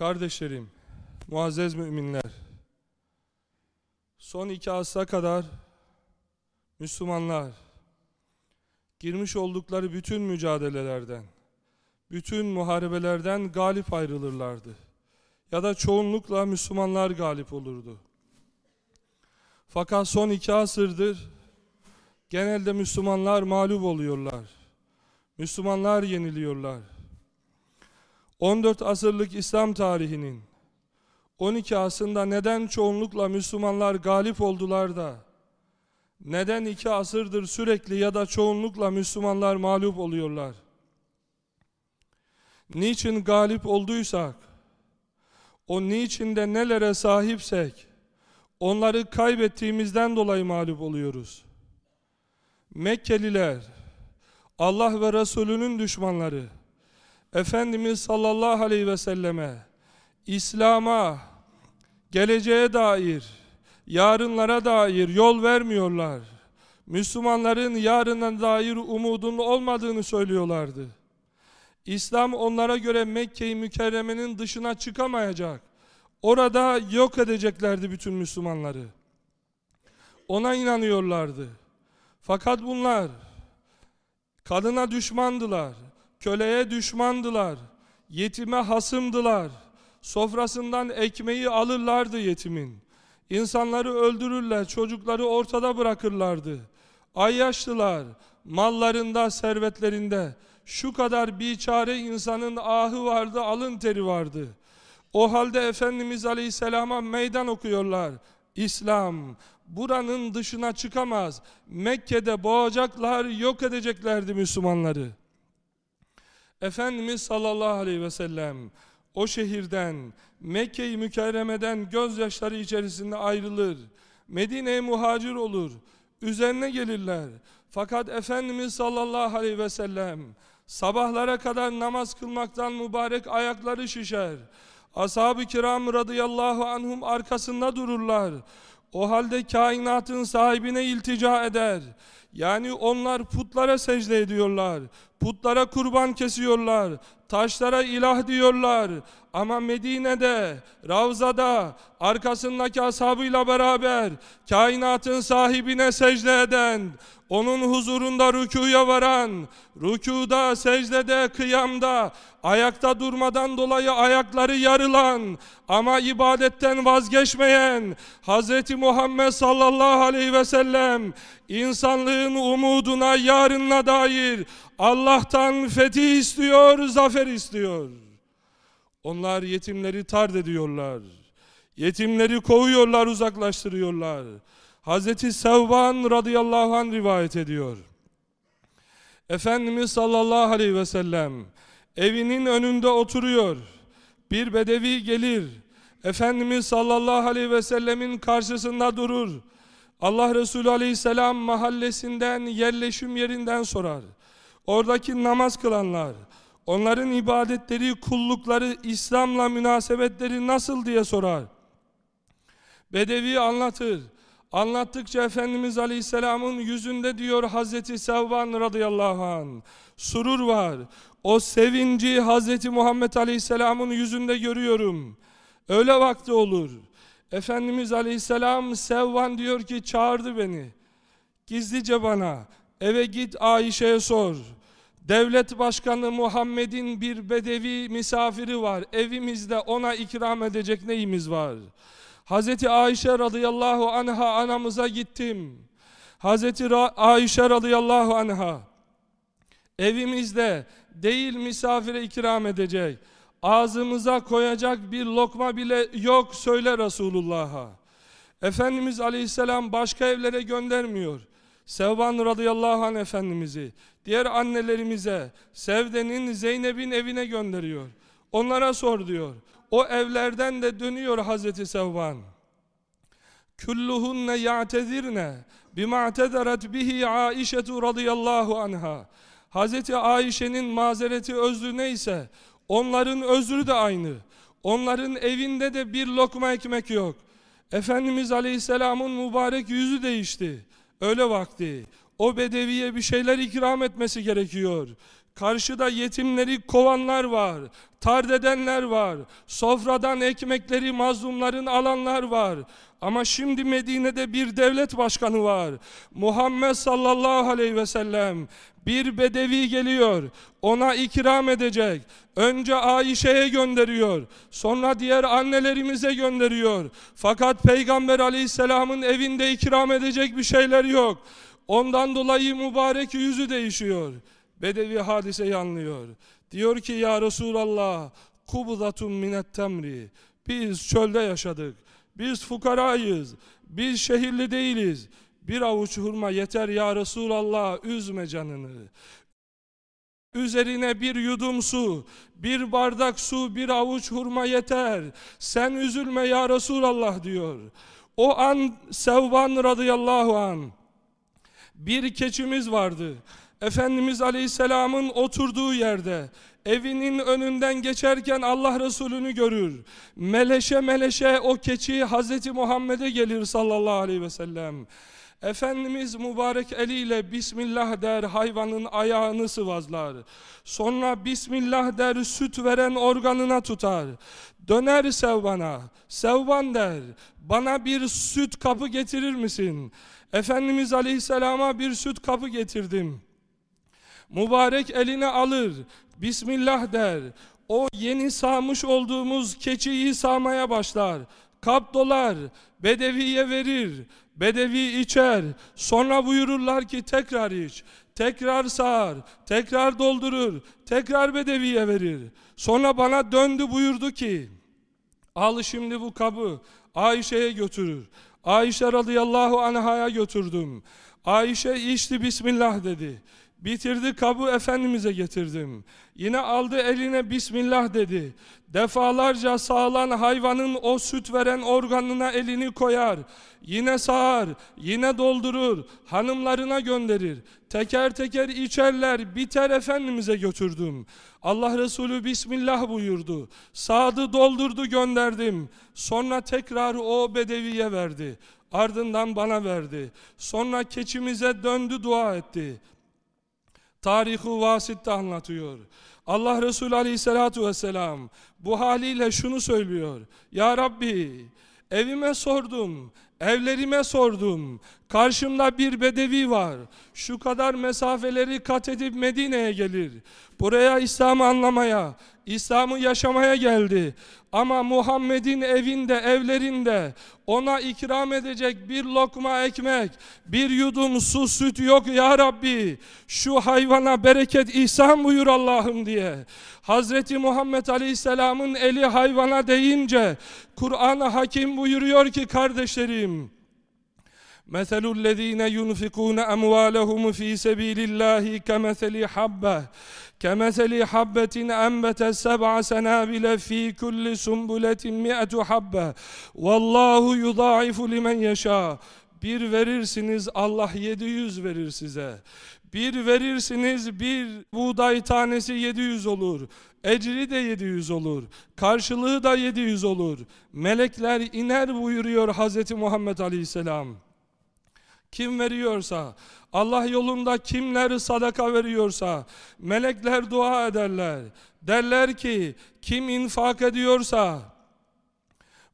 Kardeşlerim, muazzez müminler, son iki asra kadar Müslümanlar girmiş oldukları bütün mücadelelerden, bütün muharebelerden galip ayrılırlardı. Ya da çoğunlukla Müslümanlar galip olurdu. Fakat son iki asırdır genelde Müslümanlar mağlup oluyorlar. Müslümanlar yeniliyorlar. 14 asırlık İslam tarihinin 12 asrında neden çoğunlukla Müslümanlar galip oldular da neden iki asırdır sürekli ya da çoğunlukla Müslümanlar mağlup oluyorlar? Niçin galip olduysak, o niçin de nelere sahipsek, onları kaybettiğimizden dolayı mağlup oluyoruz. Mekkeliler, Allah ve Resulünün düşmanları, Efendimiz sallallahu aleyhi ve selleme, İslam'a, geleceğe dair, yarınlara dair yol vermiyorlar. Müslümanların yarına dair umudun olmadığını söylüyorlardı. İslam onlara göre Mekke-i Mükerreme'nin dışına çıkamayacak. Orada yok edeceklerdi bütün Müslümanları. Ona inanıyorlardı. Fakat bunlar kadına düşmandılar, köleye düşmandılar, yetime hasımdılar. Sofrasından ekmeği alırlardı yetimin. İnsanları öldürürler, çocukları ortada bırakırlardı. Ayyaştılar, mallarında, servetlerinde. Şu kadar biçare insanın ahı vardı, alın teri vardı. O halde Efendimiz Aleyhisselam'a meydan okuyorlar. İslam buranın dışına çıkamaz. Mekke'de boğacaklar, yok edeceklerdi Müslümanları. Efendimiz sallallahu aleyhi ve sellem o şehirden, Mekke-i Mükerreme'den gözyaşları içerisinde ayrılır. Medine'ye muhacir olur. Üzerine gelirler. Fakat Efendimiz sallallahu aleyhi ve sellem sabahlara kadar namaz kılmaktan mübarek ayakları şişer. Ashab-ı kiram radıyallahu anhum arkasında dururlar. O halde kainatın sahibine iltica eder. Yani onlar putlara secde ediyorlar. Putlara kurban kesiyorlar. Taşlara ilah diyorlar. Ama Medine'de, Ravza'da, arkasındaki ashabıyla beraber kainatın sahibine secde eden, onun huzurunda rükuya varan, rükuda, secdede, kıyamda, ayakta durmadan dolayı ayakları yarılan ama ibadetten vazgeçmeyen Hz. Muhammed sallallahu aleyhi ve sellem insanlığın umuduna, yarınına dair Allah'tan fetih istiyor, zafer istiyor. Onlar yetimleri tard ediyorlar. Yetimleri kovuyorlar, uzaklaştırıyorlar. Hazreti Sevban radıyallahu anh rivayet ediyor. Efendimiz sallallahu aleyhi ve sellem evinin önünde oturuyor. Bir bedevi gelir. Efendimiz sallallahu aleyhi ve sellemin karşısında durur. Allah Resulü aleyhisselam mahallesinden, yerleşim yerinden sorar. Oradaki namaz kılanlar, onların ibadetleri, kullukları, İslam'la münasebetleri nasıl diye sorar. Bedevi anlatır. Anlattıkça Efendimiz Aleyhisselam'ın yüzünde diyor Hazreti Sevban radıyallahu an surur var. O sevinci Hazreti Muhammed Aleyhisselam'ın yüzünde görüyorum. Öyle vakti olur. Efendimiz Aleyhisselam Sevvan diyor ki çağırdı beni. Gizlice bana eve git Ayşe'ye sor. Devlet Başkanı Muhammed'in bir bedevi misafiri var. Evimizde ona ikram edecek neyimiz var? Hazreti Ayşe radıyallahu anha anamıza gittim. Ra Ayşe radıyallahu anha evimizde değil misafire ikram edecek. Ağzımıza koyacak bir lokma bile yok söyle Resulullah'a. Efendimiz aleyhisselam başka evlere göndermiyor. Sevban radıyallahu anh Efendimiz'i diğer annelerimize Sevde'nin Zeynep'in evine gönderiyor. Onlara sor diyor. O evlerden de dönüyor Hazreti Sevban. Kulluhunne ya'tezirne bima tederet bihi Aişetu radıyallahu anha. Hazreti Ayşe'nin mazereti özrü neyse onların özrü de aynı. Onların evinde de bir lokma ekmek yok. Efendimiz Aleyhisselam'ın mübarek yüzü değişti. Öyle vakti. O bedeviye bir şeyler ikram etmesi gerekiyor. Karşıda yetimleri kovanlar var. Tard edenler var. Sofradan ekmekleri mazlumların alanlar var. Ama şimdi Medine'de bir devlet başkanı var. Muhammed sallallahu aleyhi ve sellem bir bedevi geliyor. Ona ikram edecek. Önce Ayşe'ye gönderiyor. Sonra diğer annelerimize gönderiyor. Fakat Peygamber aleyhisselamın evinde ikram edecek bir şeyler yok. Ondan dolayı mübarek yüzü değişiyor. Bedevi hadiseyi anlıyor. Diyor ki ya Resulallah kubdatun minet temri. Biz çölde yaşadık. Biz fukarayız. Biz şehirli değiliz. Bir avuç hurma yeter ya Resulallah üzme canını. Üzerine bir yudum su, bir bardak su, bir avuç hurma yeter. Sen üzülme ya Resulallah diyor. O an Sevban radıyallahu an bir keçimiz vardı. Efendimiz Aleyhisselam'ın oturduğu yerde evinin önünden geçerken Allah Resulü'nü görür. Meleşe meleşe o keçi Hazreti Muhammed'e gelir sallallahu aleyhi ve sellem. Efendimiz mübarek eliyle Bismillah der hayvanın ayağını sıvazlar. Sonra Bismillah der süt veren organına tutar. Döner Sevban'a. Sevban der bana bir süt kapı getirir misin? Efendimiz Aleyhisselam'a bir süt kapı getirdim. Mübarek eline alır. Bismillah der. O yeni sağmış olduğumuz keçiyi sağmaya başlar. Kap dolar, bedeviye verir. Bedevi içer. Sonra buyururlar ki tekrar iç. Tekrar sağar. Tekrar doldurur. Tekrar bedeviye verir. Sonra bana döndü buyurdu ki al şimdi bu kabı Ayşe'ye götürür. Ayşe radıyallahu anh'a götürdüm. Ayşe içti Bismillah dedi. Bitirdi kabı Efendimiz'e getirdim. Yine aldı eline Bismillah dedi. Defalarca sağlan hayvanın o süt veren organına elini koyar. Yine sağar, yine doldurur, hanımlarına gönderir. Teker teker içerler, biter Efendimiz'e götürdüm. Allah Resulü Bismillah buyurdu. Sağdı doldurdu gönderdim. Sonra tekrar o bedeviye verdi. Ardından bana verdi. Sonra keçimize döndü dua etti. Tarihu Vasit'te anlatıyor. Allah Resulü Aleyhisselatü Vesselam bu haliyle şunu söylüyor. Ya Rabbi evime sordum, evlerime sordum. Karşımda bir bedevi var. Şu kadar mesafeleri kat edip Medine'ye gelir. Buraya İslam'ı anlamaya, İslam'ı yaşamaya geldi. Ama Muhammed'in evinde, evlerinde ona ikram edecek bir lokma ekmek, bir yudum su, süt yok ya Rabbi. Şu hayvana bereket ihsan buyur Allah'ım diye. Hazreti Muhammed Aleyhisselam'ın eli hayvana deyince Kur'an-ı Hakim buyuruyor ki kardeşlerim مثل الذين ينفقون أموالهم في سبيل الله كمثل حبة كمثل حبة أنبت سبع سنابل في كل سنبلة مئة حبة والله يضاعف لمن يشاء bir verirsiniz Allah 700 verir size. Bir verirsiniz bir buğday tanesi 700 olur. Ecri de 700 olur. Karşılığı da 700 olur. Melekler iner buyuruyor Hz. Muhammed Aleyhisselam. Kim veriyorsa, Allah yolunda kimler sadaka veriyorsa, melekler dua ederler. Derler ki, kim infak ediyorsa,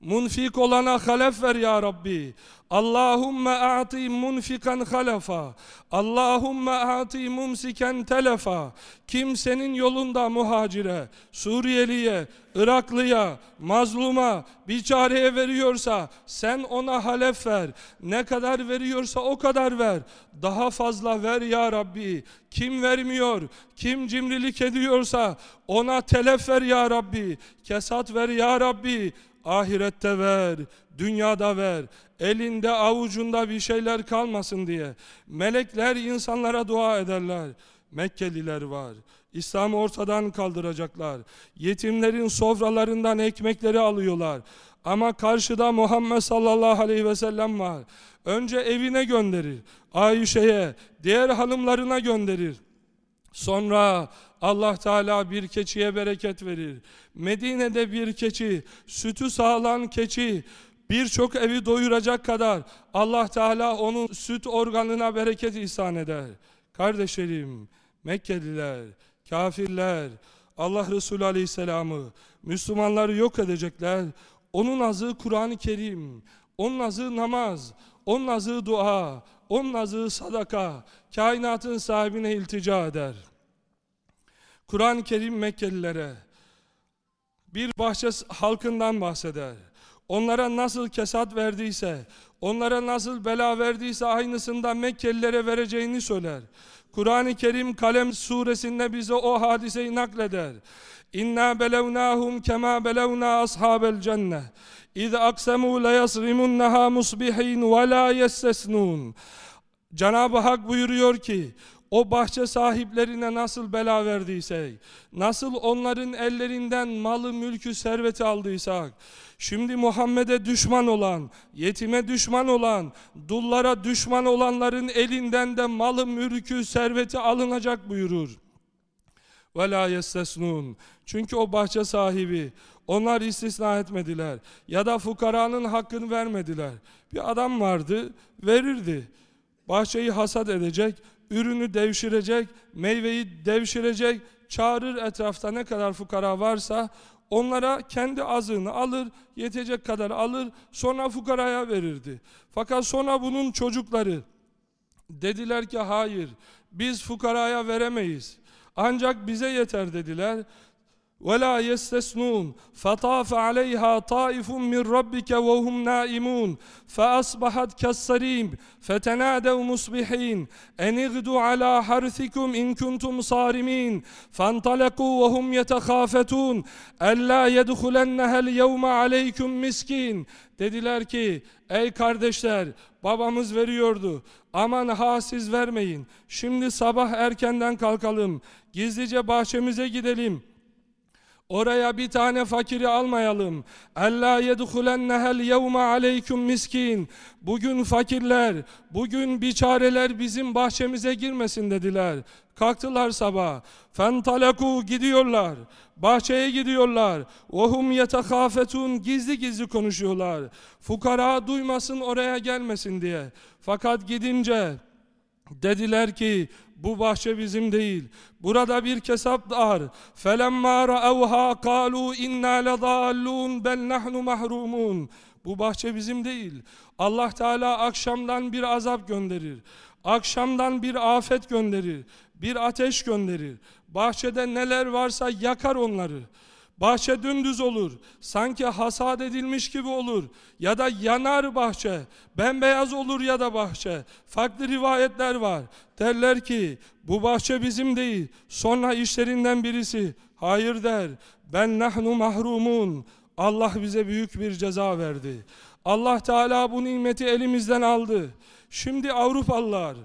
munfik olana halef ver ya Rabbi. Allahümme a'ti munfikan halefa. Allahümme a'ti mumsiken telefa. Kimsenin yolunda muhacire, Suriyeliye, Iraklıya, mazluma, biçareye veriyorsa sen ona halef ver. Ne kadar veriyorsa o kadar ver. Daha fazla ver ya Rabbi. Kim vermiyor, kim cimrilik ediyorsa ona telef ver ya Rabbi. Kesat ver ya Rabbi. Ahirette ver, dünyada ver. Elinde avucunda bir şeyler kalmasın diye. Melekler insanlara dua ederler. Mekkeliler var. İslam'ı ortadan kaldıracaklar. Yetimlerin sofralarından ekmekleri alıyorlar. Ama karşıda Muhammed sallallahu aleyhi ve sellem var. Önce evine gönderir. Ayşe'ye, diğer hanımlarına gönderir. Sonra Allah Teala bir keçiye bereket verir. Medine'de bir keçi, sütü sağlan keçi, birçok evi doyuracak kadar Allah Teala onun süt organına bereket ihsan eder. Kardeşlerim, Mekkeliler kafirler Allah Resulü Aleyhisselam'ı, Müslümanları yok edecekler. Onun azı Kur'an-ı Kerim, onun azı namaz, onun azı dua, onun azı sadaka, kainatın sahibine iltica eder. Kur'an-ı Kerim Mekkelilere bir bahçe halkından bahseder. Onlara nasıl kesat verdiyse, onlara nasıl bela verdiyse aynısından Mekkelilere vereceğini söyler. Kur'an-ı Kerim Kalem suresinde bize o hadiseyi nakleder. İnna belevnahum kema belevna ashabel cennet. İz aksemu la yasrimunnaha musbihin ve la yestesnun. Cenab-ı Hak buyuruyor ki o bahçe sahiplerine nasıl bela verdiysek, nasıl onların ellerinden malı, mülkü, serveti aldıysak, şimdi Muhammed'e düşman olan, yetime düşman olan, dullara düşman olanların elinden de malı, mülkü, serveti alınacak buyurur. وَلَا يَسْتَسْنُونَ Çünkü o bahçe sahibi, onlar istisna etmediler. Ya da fukaranın hakkını vermediler. Bir adam vardı, verirdi. Bahçeyi hasat edecek, ürünü devşirecek, meyveyi devşirecek, çağırır etrafta ne kadar fukara varsa onlara kendi azığını alır, yetecek kadar alır, sonra fukaraya verirdi. Fakat sonra bunun çocukları dediler ki hayır, biz fukaraya veremeyiz. Ancak bize yeter dediler. ولا يستثنون فطاف عليها طائف من ربك وهم نائمون فأصبحت كالصريم فتنادوا مصبحين أن اغدوا على حرثكم إن كنتم صارمين فانطلقوا وهم يتخافتون ألا يدخلنها اليوم عليكم مسكين Dediler ki ey kardeşler babamız veriyordu aman ha siz vermeyin şimdi sabah erkenden kalkalım gizlice bahçemize gidelim Oraya bir tane fakiri almayalım. Ella yedhulennehel yevme aleyküm miskin. Bugün fakirler, bugün biçareler bizim bahçemize girmesin dediler. Kalktılar sabah. Fentaleku gidiyorlar. Bahçeye gidiyorlar. Vehum yetekafetun gizli gizli konuşuyorlar. Fukara duymasın oraya gelmesin diye. Fakat gidince dediler ki bu bahçe bizim değil. Burada bir kesap dar. Felemma ra'avha kalu inna ledallun bel nahnu mahrumun. Bu bahçe bizim değil. Allah Teala akşamdan bir azap gönderir. Akşamdan bir afet gönderir. Bir ateş gönderir. Bahçede neler varsa yakar onları. Bahçe dümdüz olur. Sanki hasat edilmiş gibi olur. Ya da yanar bahçe. Bembeyaz olur ya da bahçe. Farklı rivayetler var. Derler ki bu bahçe bizim değil. Sonra işlerinden birisi hayır der. Ben nahnu mahrumun. Allah bize büyük bir ceza verdi. Allah Teala bu nimeti elimizden aldı. Şimdi Avrupalılar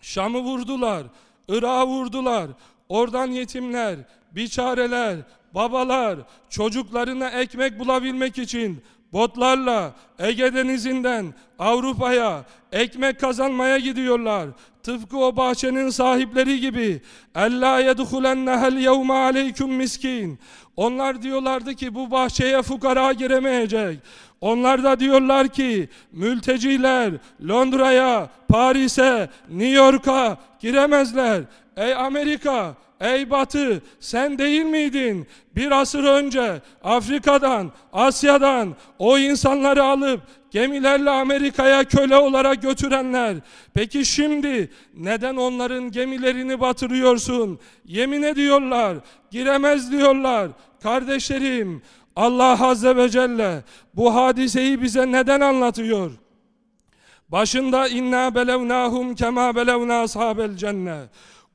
Şam'ı vurdular. Irak'ı vurdular. Oradan yetimler, biçareler, babalar çocuklarına ekmek bulabilmek için botlarla Ege Denizi'nden Avrupa'ya ekmek kazanmaya gidiyorlar. Tıpkı o bahçenin sahipleri gibi. Ella yedhulennehel yevme aleyküm miskin. Onlar diyorlardı ki bu bahçeye fukara giremeyecek. Onlar da diyorlar ki mülteciler Londra'ya, Paris'e, New York'a giremezler. Ey Amerika, ey Batı sen değil miydin? Bir asır önce Afrika'dan, Asya'dan o insanları alıp gemilerle Amerika'ya köle olarak götürenler. Peki şimdi neden onların gemilerini batırıyorsun? Yemin ediyorlar, giremez diyorlar. Kardeşlerim, Allah Azze ve Celle bu hadiseyi bize neden anlatıyor? Başında inna belevnahum kema belevna ashabel cennet.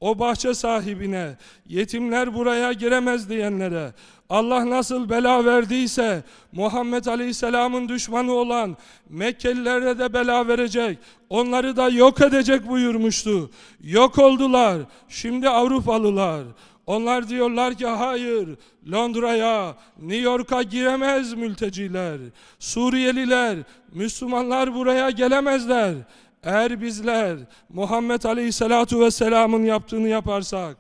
O bahçe sahibine, yetimler buraya giremez diyenlere, Allah nasıl bela verdiyse Muhammed Aleyhisselam'ın düşmanı olan Mekkelilere de bela verecek. Onları da yok edecek buyurmuştu. Yok oldular. Şimdi Avrupalılar. Onlar diyorlar ki hayır Londra'ya, New York'a giremez mülteciler. Suriyeliler, Müslümanlar buraya gelemezler. Eğer bizler Muhammed Aleyhisselatu Vesselam'ın yaptığını yaparsak,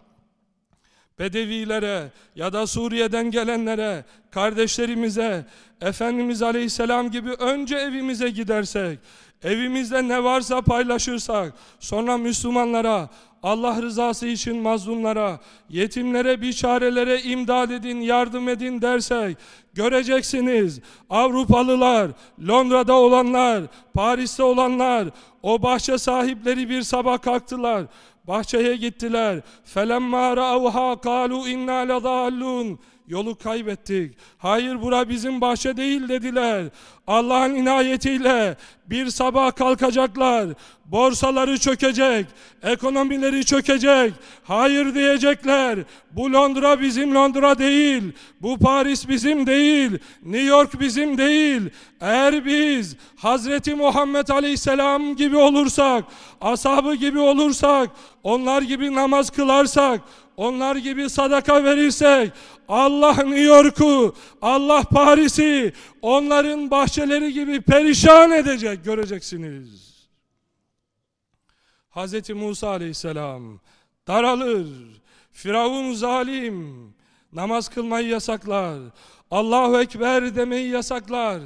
Bedevilere ya da Suriye'den gelenlere, kardeşlerimize, Efendimiz Aleyhisselam gibi önce evimize gidersek, evimizde ne varsa paylaşırsak, sonra Müslümanlara Allah rızası için mazlumlara, yetimlere, biçarelere imdad edin, yardım edin dersek göreceksiniz. Avrupalılar, Londra'da olanlar, Paris'te olanlar, o bahçe sahipleri bir sabah kalktılar. Bahçeye gittiler. فَلَمَّا رَأَوْهَا قَالُوا اِنَّا لَضَالُّونَ Yolu kaybettik. Hayır bura bizim bahçe değil dediler. Allah'ın inayetiyle bir sabah kalkacaklar. Borsaları çökecek. Ekonomileri çökecek. Hayır diyecekler. Bu Londra bizim Londra değil. Bu Paris bizim değil. New York bizim değil. Eğer biz Hazreti Muhammed Aleyhisselam gibi olursak, ashabı gibi olursak, onlar gibi namaz kılarsak, onlar gibi sadaka verirsek Allah New York'u, Allah Paris'i onların bahçeleri gibi perişan edecek göreceksiniz. Hz. Musa aleyhisselam daralır, Firavun zalim, namaz kılmayı yasaklar, Allahu Ekber demeyi yasaklar,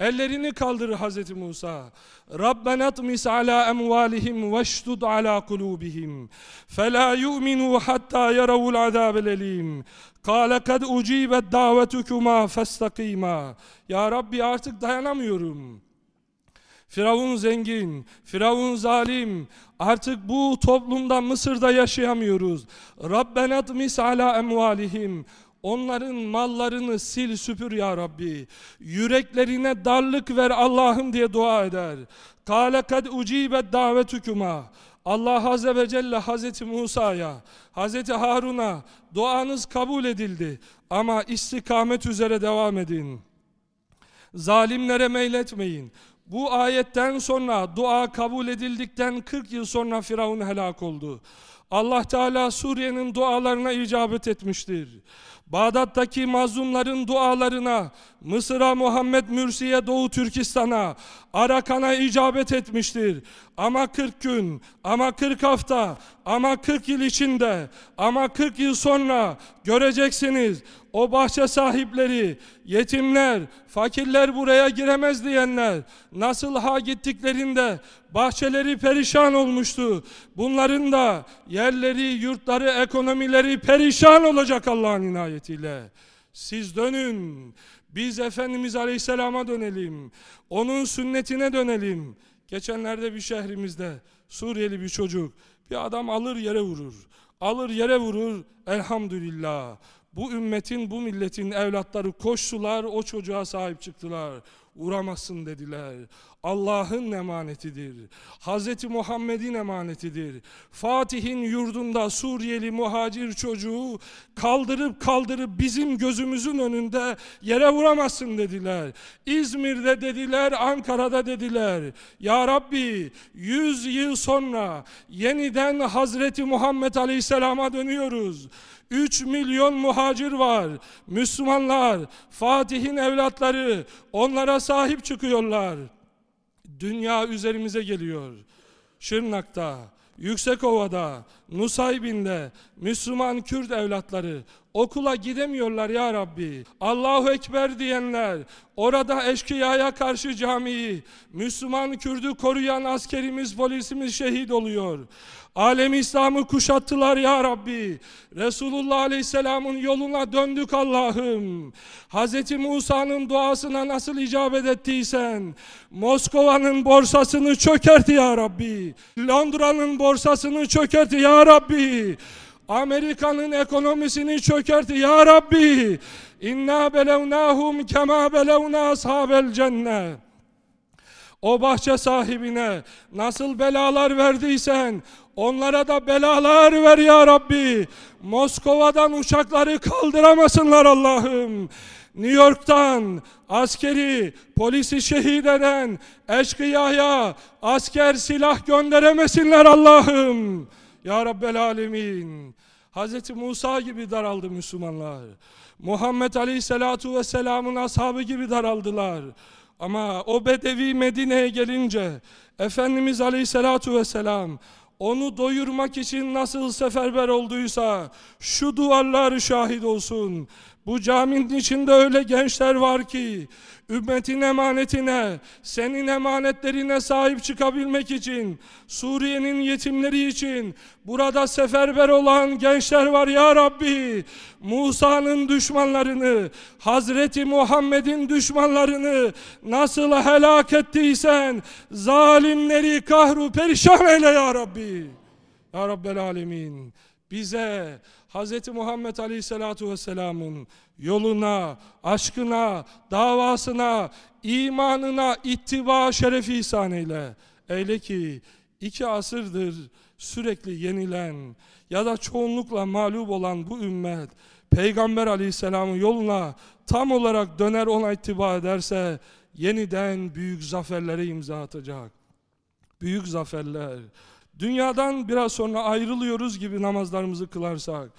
Ellerini kaldırır Hazreti Musa. Rabbena tmis ala emvalihim veştud ala kulubihim. Fela yu'minu hatta yaravul azabel elim. Kale kad ucibet davetukuma festakima. Ya Rabbi artık dayanamıyorum. Firavun zengin, Firavun zalim. Artık bu toplumda Mısır'da yaşayamıyoruz. Rabbena tmis ala emvalihim. Onların mallarını sil süpür ya Rabbi. Yüreklerine darlık ver Allah'ım diye dua eder. Kâle kad ucibet davetukuma. Allah Azze ve Celle Hazreti Musa'ya, Hazreti Harun'a duanız kabul edildi. Ama istikamet üzere devam edin. Zalimlere meyletmeyin. Bu ayetten sonra dua kabul edildikten 40 yıl sonra Firavun helak oldu. Allah Teala Suriye'nin dualarına icabet etmiştir. Bağdat'taki mazlumların dualarına, Mısır'a, Muhammed Mürsi'ye, Doğu Türkistan'a, Arakan'a icabet etmiştir. Ama 40 gün, ama 40 hafta, ama 40 yıl içinde, ama 40 yıl sonra göreceksiniz. O bahçe sahipleri, yetimler, fakirler buraya giremez diyenler, nasıl ha gittiklerinde bahçeleri perişan olmuştu. Bunların da yerleri, yurtları, ekonomileri perişan olacak Allah'ın inayetiyle. Siz dönün. Biz Efendimiz Aleyhisselam'a dönelim. Onun sünnetine dönelim. Geçenlerde bir şehrimizde Suriyeli bir çocuk bir adam alır yere vurur. Alır yere vurur. Elhamdülillah. Bu ümmetin, bu milletin evlatları koştular, o çocuğa sahip çıktılar. Uğramazsın dediler. Allah'ın emanetidir. Hz. Muhammed'in emanetidir. Fatih'in yurdunda Suriyeli muhacir çocuğu kaldırıp kaldırıp bizim gözümüzün önünde yere vuramazsın dediler. İzmir'de dediler, Ankara'da dediler. Ya Rabbi yüz yıl sonra yeniden Hazreti Muhammed Aleyhisselam'a dönüyoruz. 3 milyon muhacir var. Müslümanlar, Fatih'in evlatları onlara sahip çıkıyorlar. Dünya üzerimize geliyor. Şırnak'ta, Yüksekova'da, Nusaybin'de Müslüman Kürt evlatları okula gidemiyorlar ya Rabbi. Allahu Ekber diyenler, orada eşkıyaya karşı camiyi, Müslüman Kürdü koruyan askerimiz, polisimiz şehit oluyor. Alem İslam'ı kuşattılar ya Rabbi. Resulullah Aleyhisselam'ın yoluna döndük Allah'ım. Hz. Musa'nın duasına nasıl icabet ettiysen, Moskova'nın borsasını çökerti ya Rabbi. Londra'nın borsasını çökerti ya Rabbi. Amerika'nın ekonomisini çökerti ya Rabbi. İnna belevnahum kema belevna ashabel cennet. O bahçe sahibine nasıl belalar verdiysen onlara da belalar ver ya Rabbi. Moskova'dan uçakları kaldıramasınlar Allah'ım. New York'tan askeri, polisi şehit eden eşkıyaya asker silah gönderemesinler Allah'ım. Ya Rabbel Alemin. Hz. Musa gibi daraldı Müslümanlar. Muhammed Aleyhisselatu Vesselam'ın ashabı gibi daraldılar. Ama o Bedevi Medine'ye gelince Efendimiz Aleyhisselatu Vesselam onu doyurmak için nasıl seferber olduysa şu duvarlar şahit olsun. Bu caminin içinde öyle gençler var ki ümmetin emanetine, senin emanetlerine sahip çıkabilmek için, Suriye'nin yetimleri için burada seferber olan gençler var ya Rabbi. Musa'nın düşmanlarını, Hazreti Muhammed'in düşmanlarını nasıl helak ettiysen zalimleri kahru perişan eyle ya Rabbi. Ya Rabbel Alemin bize Hz. Muhammed Aleyhisselatu Vesselam'ın yoluna, aşkına, davasına, imanına ittiba şerefi ihsan eyle. Eyle ki iki asırdır sürekli yenilen ya da çoğunlukla mağlup olan bu ümmet Peygamber Aleyhisselam'ın yoluna tam olarak döner ona ittiba ederse yeniden büyük zaferlere imza atacak. Büyük zaferler. Dünyadan biraz sonra ayrılıyoruz gibi namazlarımızı kılarsak,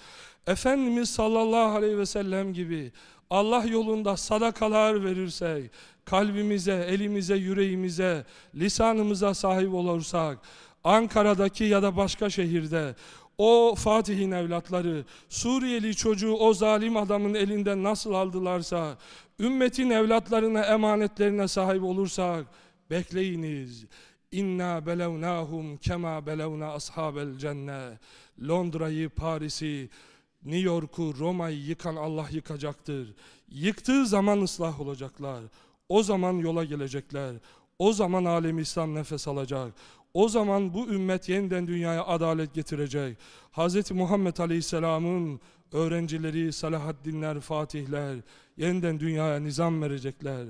Efendimiz sallallahu aleyhi ve sellem gibi Allah yolunda sadakalar verirsek, kalbimize, elimize, yüreğimize, lisanımıza sahip olursak, Ankara'daki ya da başka şehirde o Fatih'in evlatları Suriyeli çocuğu o zalim adamın elinden nasıl aldılarsa ümmetin evlatlarına emanetlerine sahip olursak bekleyiniz. İnna belevnahum kema belevna ashabel cenne. Londra'yı, Paris'i, New York'u, Roma'yı yıkan Allah yıkacaktır. Yıktığı zaman ıslah olacaklar. O zaman yola gelecekler. O zaman alem İslam nefes alacak. O zaman bu ümmet yeniden dünyaya adalet getirecek. Hz. Muhammed Aleyhisselam'ın öğrencileri, Salahaddinler, Fatihler yeniden dünyaya nizam verecekler.